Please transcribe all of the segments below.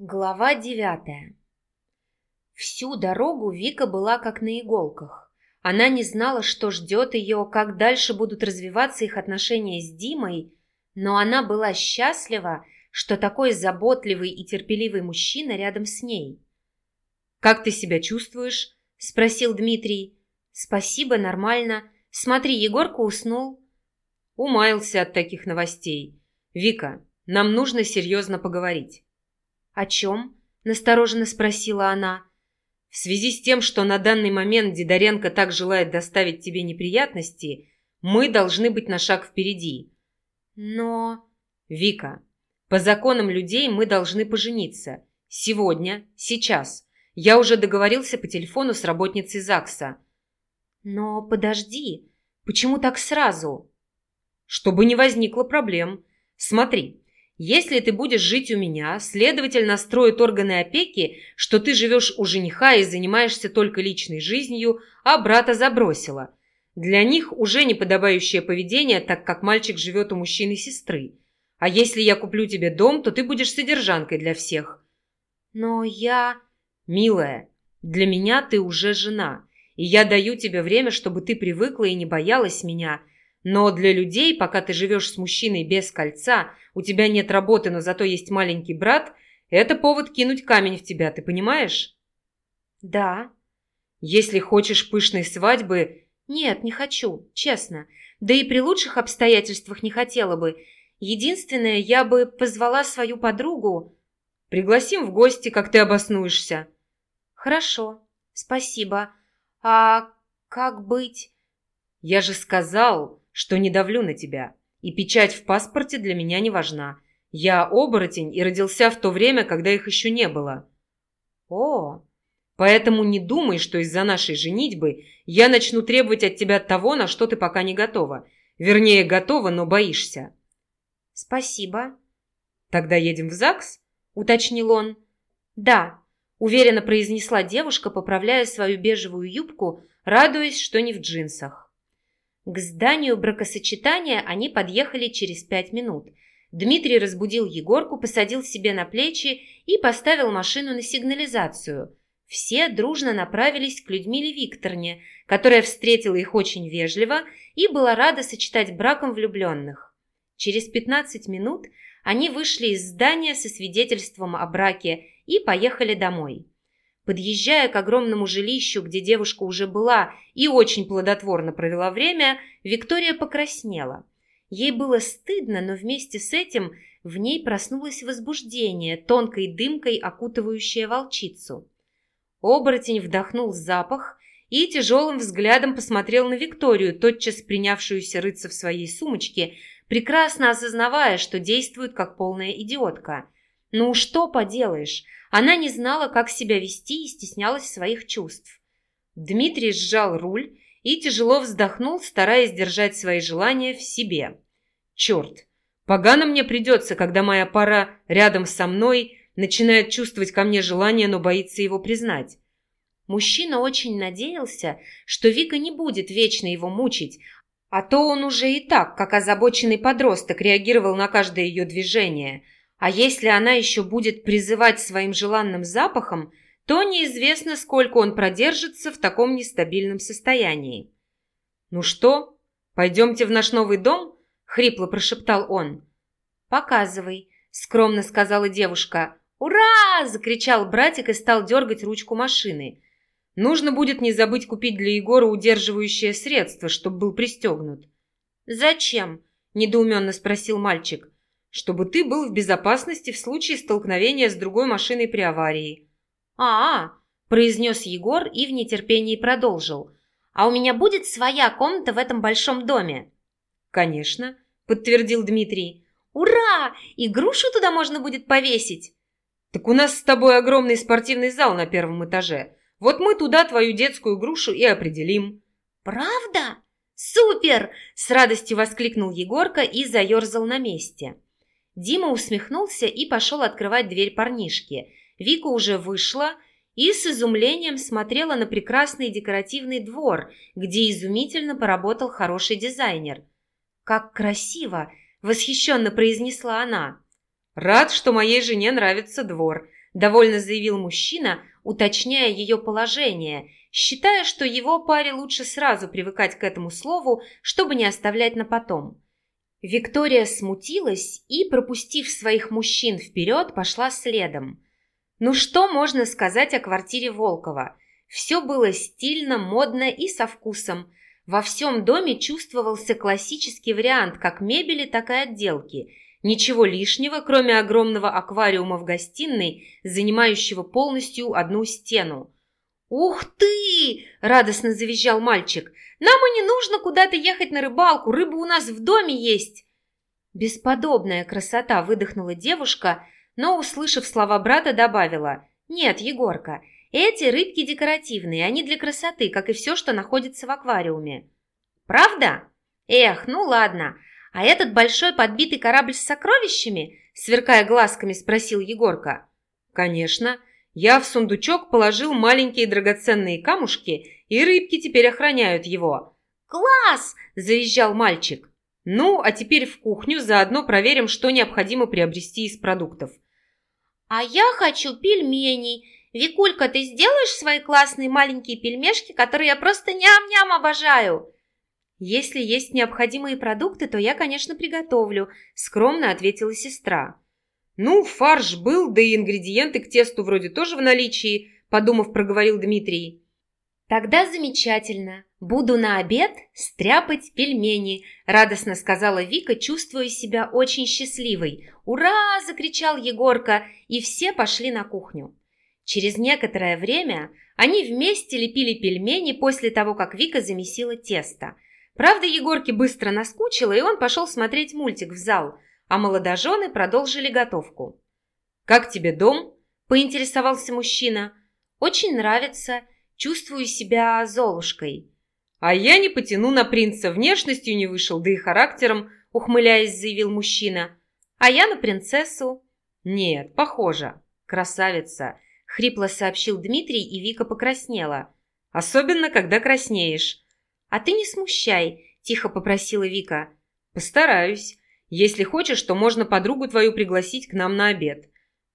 Глава девятая Всю дорогу Вика была как на иголках. Она не знала, что ждет ее, как дальше будут развиваться их отношения с Димой, но она была счастлива, что такой заботливый и терпеливый мужчина рядом с ней. «Как ты себя чувствуешь?» – спросил Дмитрий. «Спасибо, нормально. Смотри, Егорка уснул». Умаялся от таких новостей. «Вика, нам нужно серьезно поговорить». «О чем?» – настороженно спросила она. «В связи с тем, что на данный момент Дидоренко так желает доставить тебе неприятности, мы должны быть на шаг впереди». «Но...» «Вика, по законам людей мы должны пожениться. Сегодня, сейчас. Я уже договорился по телефону с работницей ЗАГСа». «Но подожди, почему так сразу?» «Чтобы не возникло проблем. Смотри, если ты будешь жить у меня, следователь настроит органы опеки, что ты живешь у жениха и занимаешься только личной жизнью, а брата забросила. Для них уже неподобающее поведение, так как мальчик живет у мужчины сестры. А если я куплю тебе дом, то ты будешь содержанкой для всех. Но я... Милая, для меня ты уже жена, и я даю тебе время, чтобы ты привыкла и не боялась меня, но для людей, пока ты живешь с мужчиной без кольца, у тебя нет работы, но зато есть маленький брат, это повод кинуть камень в тебя, ты понимаешь? Да. Если хочешь пышной свадьбы... Нет, не хочу, честно. Да и при лучших обстоятельствах не хотела бы. Единственное, я бы позвала свою подругу. Пригласим в гости, как ты обоснуешься. Хорошо, спасибо. А как быть? Я же сказал, что не давлю на тебя, и печать в паспорте для меня не важна. Я оборотень и родился в то время, когда их еще не было. О, поэтому не думай, что из-за нашей женитьбы я начну требовать от тебя того, на что ты пока не готова. Вернее, готова, но боишься. Спасибо. Тогда едем в ЗАГС? Уточнил он. Да, уверенно произнесла девушка, поправляя свою бежевую юбку, радуясь, что не в джинсах. К зданию бракосочетания они подъехали через пять минут. Дмитрий разбудил Егорку, посадил себе на плечи и поставил машину на сигнализацию. Все дружно направились к Людмиле Викторне, которая встретила их очень вежливо и была рада сочетать браком влюбленных. Через 15 минут они вышли из здания со свидетельством о браке и поехали домой. Подъезжая к огромному жилищу, где девушка уже была и очень плодотворно провела время, Виктория покраснела. Ей было стыдно, но вместе с этим в ней проснулось возбуждение, тонкой дымкой окутывающее волчицу. Оборотень вдохнул запах и тяжелым взглядом посмотрел на Викторию, тотчас принявшуюся рыться в своей сумочке, прекрасно осознавая, что действует как полная идиотка. «Ну что поделаешь?» Она не знала, как себя вести и стеснялась своих чувств. Дмитрий сжал руль и тяжело вздохнул, стараясь держать свои желания в себе. «Черт! Погано мне придется, когда моя пара рядом со мной начинает чувствовать ко мне желание, но боится его признать». Мужчина очень надеялся, что Вика не будет вечно его мучить, а то он уже и так, как озабоченный подросток, реагировал на каждое ее движение – а если она еще будет призывать своим желанным запахом, то неизвестно, сколько он продержится в таком нестабильном состоянии. «Ну что, пойдемте в наш новый дом?» — хрипло прошептал он. «Показывай», — скромно сказала девушка. «Ура!» — закричал братик и стал дергать ручку машины. «Нужно будет не забыть купить для Егора удерживающее средство, чтобы был пристегнут». «Зачем?» — недоуменно спросил мальчик чтобы ты был в безопасности в случае столкновения с другой машиной при аварии». «А-а», – произнес Егор и в нетерпении продолжил. «А у меня будет своя комната в этом большом доме?» «Конечно», – подтвердил Дмитрий. «Ура! Игрушу туда можно будет повесить!» «Так у нас с тобой огромный спортивный зал на первом этаже. Вот мы туда твою детскую грушу и определим». «Правда? Супер!» – с радостью воскликнул Егорка и заерзал на месте. Дима усмехнулся и пошел открывать дверь парнишки. Вика уже вышла и с изумлением смотрела на прекрасный декоративный двор, где изумительно поработал хороший дизайнер. «Как красиво!» – восхищенно произнесла она. «Рад, что моей жене нравится двор», – довольно заявил мужчина, уточняя ее положение, считая, что его паре лучше сразу привыкать к этому слову, чтобы не оставлять на потом. Виктория смутилась и, пропустив своих мужчин вперед, пошла следом. Ну что можно сказать о квартире Волкова? Все было стильно, модно и со вкусом. Во всем доме чувствовался классический вариант как мебели, так и отделки – Ничего лишнего, кроме огромного аквариума в гостиной, занимающего полностью одну стену. «Ух ты!» – радостно завизжал мальчик. «Нам и не нужно куда-то ехать на рыбалку, рыба у нас в доме есть!» «Бесподобная красота!» – выдохнула девушка, но, услышав слова брата, добавила. «Нет, Егорка, эти рыбки декоративные, они для красоты, как и все, что находится в аквариуме». «Правда? Эх, ну ладно, «А этот большой подбитый корабль с сокровищами?» Сверкая глазками, спросил Егорка. «Конечно. Я в сундучок положил маленькие драгоценные камушки, и рыбки теперь охраняют его». «Класс!» – завизжал мальчик. «Ну, а теперь в кухню, заодно проверим, что необходимо приобрести из продуктов». «А я хочу пельменей. Викулька, ты сделаешь свои классные маленькие пельмешки, которые я просто ням-ням обожаю?» «Если есть необходимые продукты, то я, конечно, приготовлю», – скромно ответила сестра. «Ну, фарш был, да и ингредиенты к тесту вроде тоже в наличии», – подумав, проговорил Дмитрий. «Тогда замечательно. Буду на обед стряпать пельмени», – радостно сказала Вика, чувствуя себя очень счастливой. «Ура!» – закричал Егорка, и все пошли на кухню. Через некоторое время они вместе лепили пельмени после того, как Вика замесила тесто – Правда, Егорке быстро наскучило, и он пошел смотреть мультик в зал, а молодожены продолжили готовку. «Как тебе дом?» – поинтересовался мужчина. «Очень нравится. Чувствую себя Золушкой». «А я не потяну на принца, внешностью не вышел, да и характером», – ухмыляясь, заявил мужчина. «А я на принцессу». «Нет, похоже. Красавица», – хрипло сообщил Дмитрий, и Вика покраснела. «Особенно, когда краснеешь». «А ты не смущай», – тихо попросила Вика. «Постараюсь. Если хочешь, то можно подругу твою пригласить к нам на обед».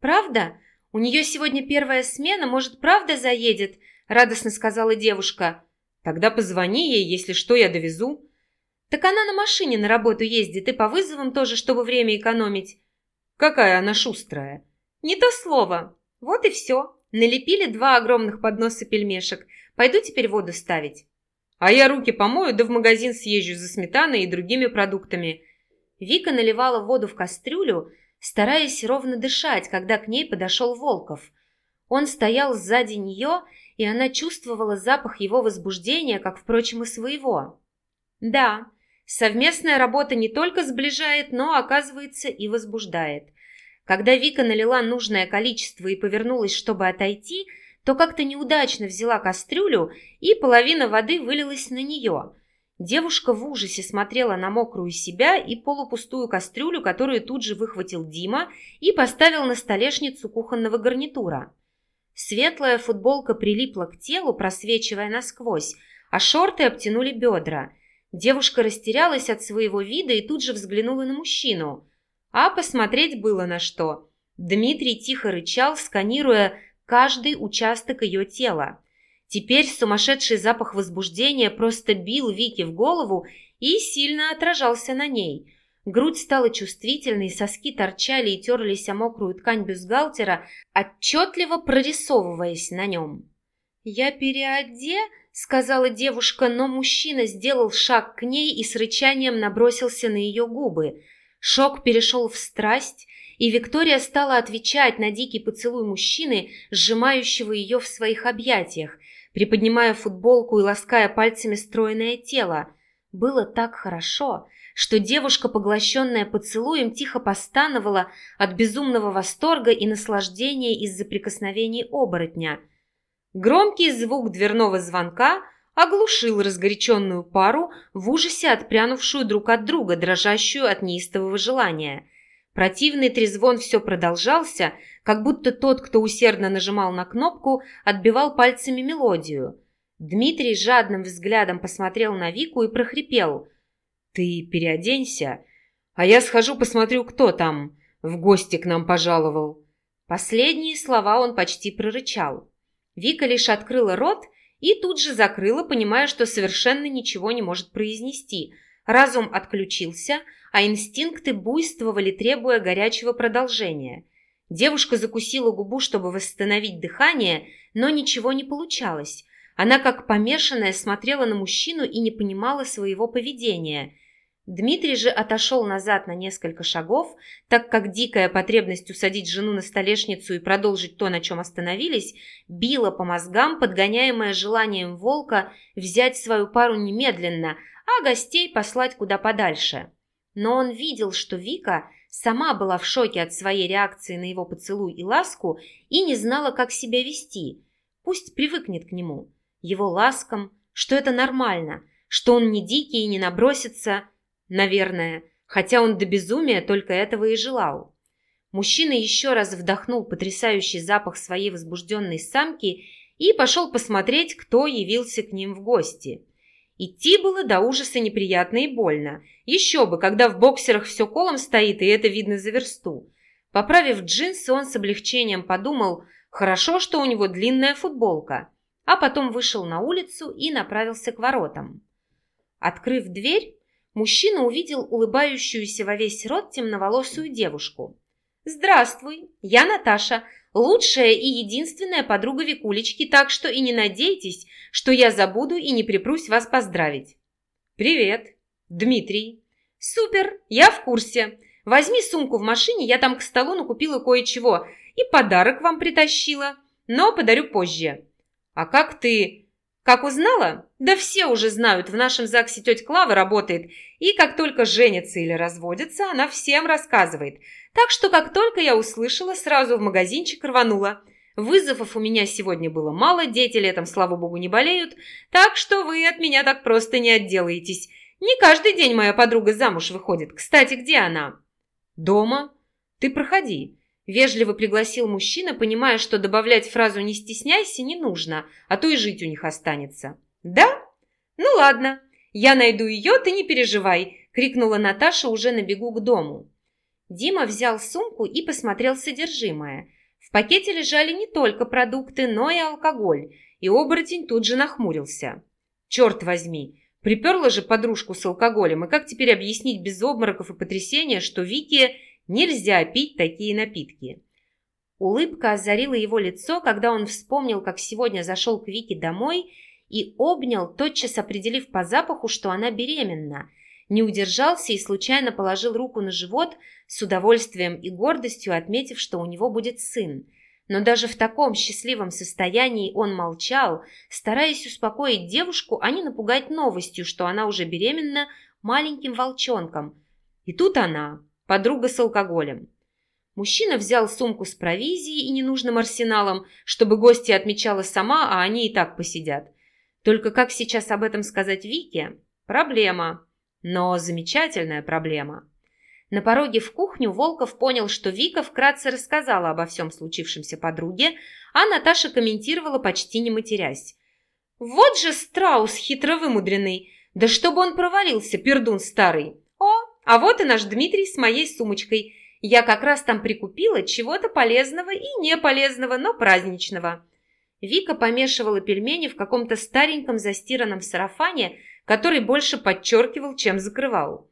«Правда? У нее сегодня первая смена, может, правда заедет?» – радостно сказала девушка. «Тогда позвони ей, если что, я довезу». «Так она на машине на работу ездит и по вызовам тоже, чтобы время экономить». «Какая она шустрая». «Не то слово. Вот и все. Налепили два огромных подноса пельмешек. Пойду теперь воду ставить». А я руки помою, да в магазин съезжу за сметаной и другими продуктами». Вика наливала воду в кастрюлю, стараясь ровно дышать, когда к ней подошел Волков. Он стоял сзади нее, и она чувствовала запах его возбуждения, как, впрочем, и своего. Да, совместная работа не только сближает, но, оказывается, и возбуждает. Когда Вика налила нужное количество и повернулась, чтобы отойти – то как-то неудачно взяла кастрюлю, и половина воды вылилась на нее. Девушка в ужасе смотрела на мокрую себя и полупустую кастрюлю, которую тут же выхватил Дима и поставил на столешницу кухонного гарнитура. Светлая футболка прилипла к телу, просвечивая насквозь, а шорты обтянули бедра. Девушка растерялась от своего вида и тут же взглянула на мужчину. А посмотреть было на что. Дмитрий тихо рычал, сканируя каждый участок ее тела. Теперь сумасшедший запах возбуждения просто бил Вики в голову и сильно отражался на ней. Грудь стала чувствительной, соски торчали и терлись о мокрую ткань бюстгальтера, отчетливо прорисовываясь на нем. «Я переоде?» — сказала девушка, но мужчина сделал шаг к ней и с рычанием набросился на ее губы. Шок перешел в страсть, и Виктория стала отвечать на дикий поцелуй мужчины, сжимающего ее в своих объятиях, приподнимая футболку и лаская пальцами стройное тело. Было так хорошо, что девушка, поглощенная поцелуем, тихо постановала от безумного восторга и наслаждения из-за прикосновений оборотня. Громкий звук дверного звонка оглушил разгоряченную пару в ужасе отпрянувшую друг от друга, дрожащую от неистового желания – Противный трезвон все продолжался, как будто тот, кто усердно нажимал на кнопку, отбивал пальцами мелодию. Дмитрий жадным взглядом посмотрел на Вику и прохрипел. «Ты переоденься, а я схожу посмотрю, кто там в гости к нам пожаловал». Последние слова он почти прорычал. Вика лишь открыла рот и тут же закрыла, понимая, что совершенно ничего не может произнести. Разум отключился, а инстинкты буйствовали, требуя горячего продолжения. Девушка закусила губу, чтобы восстановить дыхание, но ничего не получалось. Она, как помешанная, смотрела на мужчину и не понимала своего поведения. Дмитрий же отошел назад на несколько шагов, так как дикая потребность усадить жену на столешницу и продолжить то, на чем остановились, била по мозгам, подгоняемая желанием волка взять свою пару немедленно, а гостей послать куда подальше. Но он видел, что Вика сама была в шоке от своей реакции на его поцелуй и ласку и не знала, как себя вести. Пусть привыкнет к нему, его ласкам, что это нормально, что он не дикий и не набросится – Наверное, хотя он до безумия только этого и желал. Мужчина еще раз вдохнул потрясающий запах своей возбужденной самки и пошел посмотреть, кто явился к ним в гости. Идти было до ужаса неприятно и больно. Еще бы, когда в боксерах все колом стоит, и это видно за версту. Поправив джинсы, он с облегчением подумал, хорошо, что у него длинная футболка, а потом вышел на улицу и направился к воротам. Открыв дверь, мужчина увидел улыбающуюся во весь рот темноволосую девушку. «Здравствуй, я Наташа, лучшая и единственная подруга Викулечки, так что и не надейтесь, что я забуду и не припрусь вас поздравить». «Привет, Дмитрий». «Супер, я в курсе. Возьми сумку в машине, я там к столу накупила кое-чего и подарок вам притащила, но подарю позже». «А как ты как узнала? Да все уже знают, в нашем ЗАГСе тетя Клава работает, и как только женится или разводится, она всем рассказывает. Так что, как только я услышала, сразу в магазинчик рванула. Вызовов у меня сегодня было мало, дети летом, слава богу, не болеют, так что вы от меня так просто не отделаетесь. Не каждый день моя подруга замуж выходит. Кстати, где она? Дома. Ты проходи. Вежливо пригласил мужчина, понимая, что добавлять фразу «не стесняйся» не нужно, а то и жить у них останется. «Да? Ну ладно, я найду ее, ты не переживай», — крикнула Наташа уже на бегу к дому. Дима взял сумку и посмотрел содержимое. В пакете лежали не только продукты, но и алкоголь, и оборотень тут же нахмурился. «Черт возьми, приперла же подружку с алкоголем, и как теперь объяснить без обмороков и потрясения, что Вике Нельзя пить такие напитки. Улыбка озарила его лицо, когда он вспомнил, как сегодня зашел к Вике домой и обнял, тотчас определив по запаху, что она беременна. Не удержался и случайно положил руку на живот, с удовольствием и гордостью отметив, что у него будет сын. Но даже в таком счастливом состоянии он молчал, стараясь успокоить девушку, а не напугать новостью, что она уже беременна маленьким волчонком. И тут она, подруга с алкоголем. Мужчина взял сумку с провизией и ненужным арсеналом, чтобы гостья отмечала сама, а они и так посидят. Только как сейчас об этом сказать Вике? Проблема. Но замечательная проблема. На пороге в кухню Волков понял, что Вика вкратце рассказала обо всем случившемся подруге, а Наташа комментировала, почти не матерясь. «Вот же страус хитро вымудренный! Да чтобы он провалился, пердун старый! О, а вот и наш Дмитрий с моей сумочкой. Я как раз там прикупила чего-то полезного и не полезного, но праздничного. Вика помешивала пельмени в каком-то стареньком застиранном сарафане, который больше подчеркивал, чем закрывал.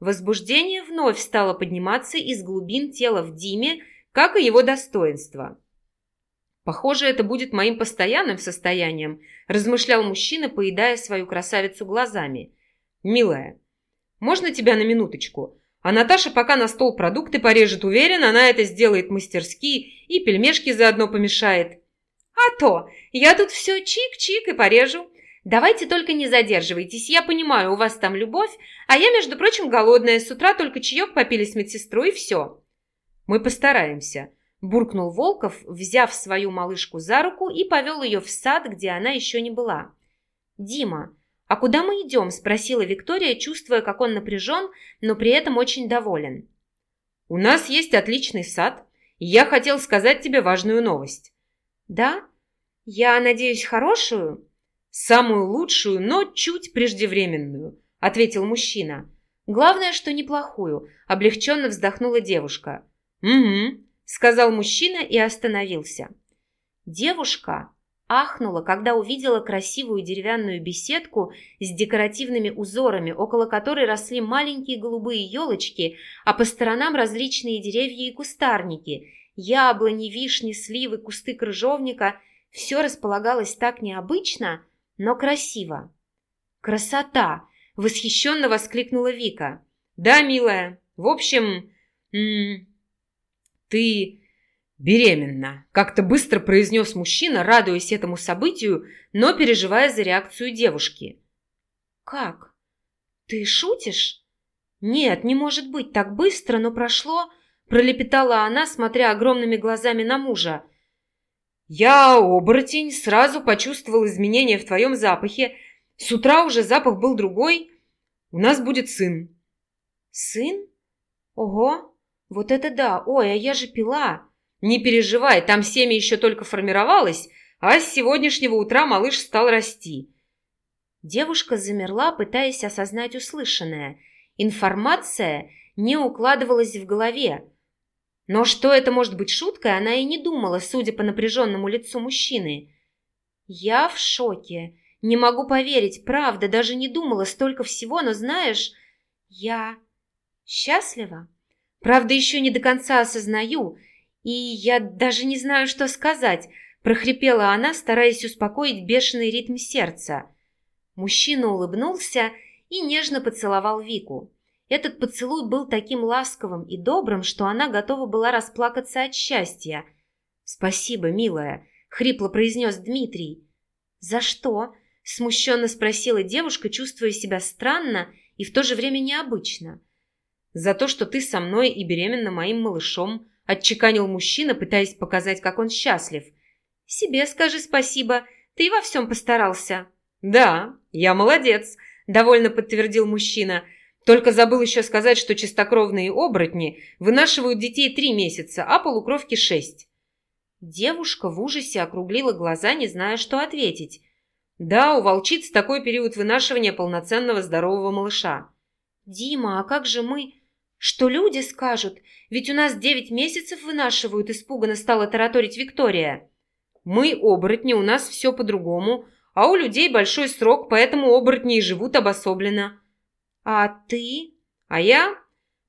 Возбуждение вновь стало подниматься из глубин тела в Диме, как и его достоинство. «Похоже, это будет моим постоянным состоянием», – размышлял мужчина, поедая свою красавицу глазами. «Милая, можно тебя на минуточку? А Наташа пока на стол продукты порежет, уверен, она это сделает мастерски и пельмешки заодно помешает. А то, я тут все чик-чик и порежу. Давайте только не задерживайтесь, я понимаю, у вас там любовь, а я, между прочим, голодная, с утра только чаек попили с медсестрой и все. Мы постараемся, буркнул Волков, взяв свою малышку за руку и повел ее в сад, где она еще не была. «Дима, «А куда мы идем?» – спросила Виктория, чувствуя, как он напряжен, но при этом очень доволен. «У нас есть отличный сад, и я хотел сказать тебе важную новость». «Да? Я надеюсь, хорошую?» «Самую лучшую, но чуть преждевременную», – ответил мужчина. «Главное, что неплохую», – облегченно вздохнула девушка. «Угу. – сказал мужчина и остановился. Девушка ахнула, когда увидела красивую деревянную беседку с декоративными узорами, около которой росли маленькие голубые елочки, а по сторонам различные деревья и кустарники – яблони, вишни, сливы, кусты крыжовника – все располагалось так необычно, но красиво. «Красота!» – восхищенно воскликнула Вика. «Да, милая, в общем, ты беременна», – как-то быстро произнес мужчина, радуясь этому событию, но переживая за реакцию девушки. «Как? Ты шутишь?» «Нет, не может быть так быстро, но прошло...» – пролепетала она, смотря огромными глазами на мужа. «Я, оборотень, сразу почувствовал изменения в твоем запахе. С утра уже запах был другой. У нас будет сын». «Сын? Ого, вот это да! Ой, а я же пила!» «Не переживай, там семя еще только формировалось, а с сегодняшнего утра малыш стал расти». Девушка замерла, пытаясь осознать услышанное. Информация не укладывалась в голове. Но что это может быть шуткой, она и не думала, судя по напряженному лицу мужчины. «Я в шоке. Не могу поверить, правда, даже не думала столько всего, но знаешь, я счастлива. Правда, еще не до конца осознаю, и я даже не знаю, что сказать», прохрипела она, стараясь успокоить бешеный ритм сердца. Мужчина улыбнулся и нежно поцеловал Вику. Этот поцелуй был таким ласковым и добрым, что она готова была расплакаться от счастья. «Спасибо, милая», — хрипло произнес Дмитрий. «За что?» — смущенно спросила девушка, чувствуя себя странно и в то же время необычно. «За то, что ты со мной и беременна моим малышом», — отчеканил мужчина, пытаясь показать, как он счастлив. «Себе скажи спасибо, ты во всем постарался». «Да, я молодец», — довольно подтвердил мужчина, — только забыл еще сказать, что чистокровные оборотни вынашивают детей три месяца, а полукровки шесть. Девушка в ужасе округлила глаза, не зная, что ответить. Да, у волчиц такой период вынашивания полноценного здорового малыша. «Дима, а как же мы...» «Что люди скажут? Ведь у нас девять месяцев вынашивают», испуганно стала тараторить Виктория. «Мы, оборотни, у нас все по-другому, а у людей большой срок, поэтому оборотни и живут обособленно». «А ты?» «А я?»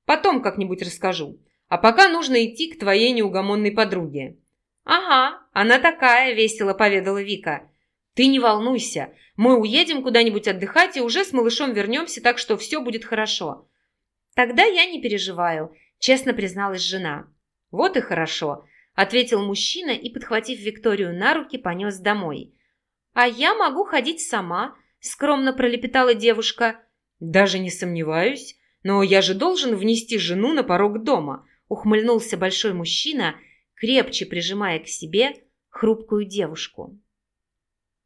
«Потом как-нибудь расскажу. А пока нужно идти к твоей неугомонной подруге». «Ага, она такая», — весело поведала Вика. «Ты не волнуйся. Мы уедем куда-нибудь отдыхать и уже с малышом вернемся, так что все будет хорошо». «Тогда я не переживаю», — честно призналась жена. «Вот и хорошо», — ответил мужчина и, подхватив Викторию на руки, понес домой. «А я могу ходить сама», — скромно пролепетала девушка. «Даже не сомневаюсь, но я же должен внести жену на порог дома», ухмыльнулся большой мужчина, крепче прижимая к себе хрупкую девушку.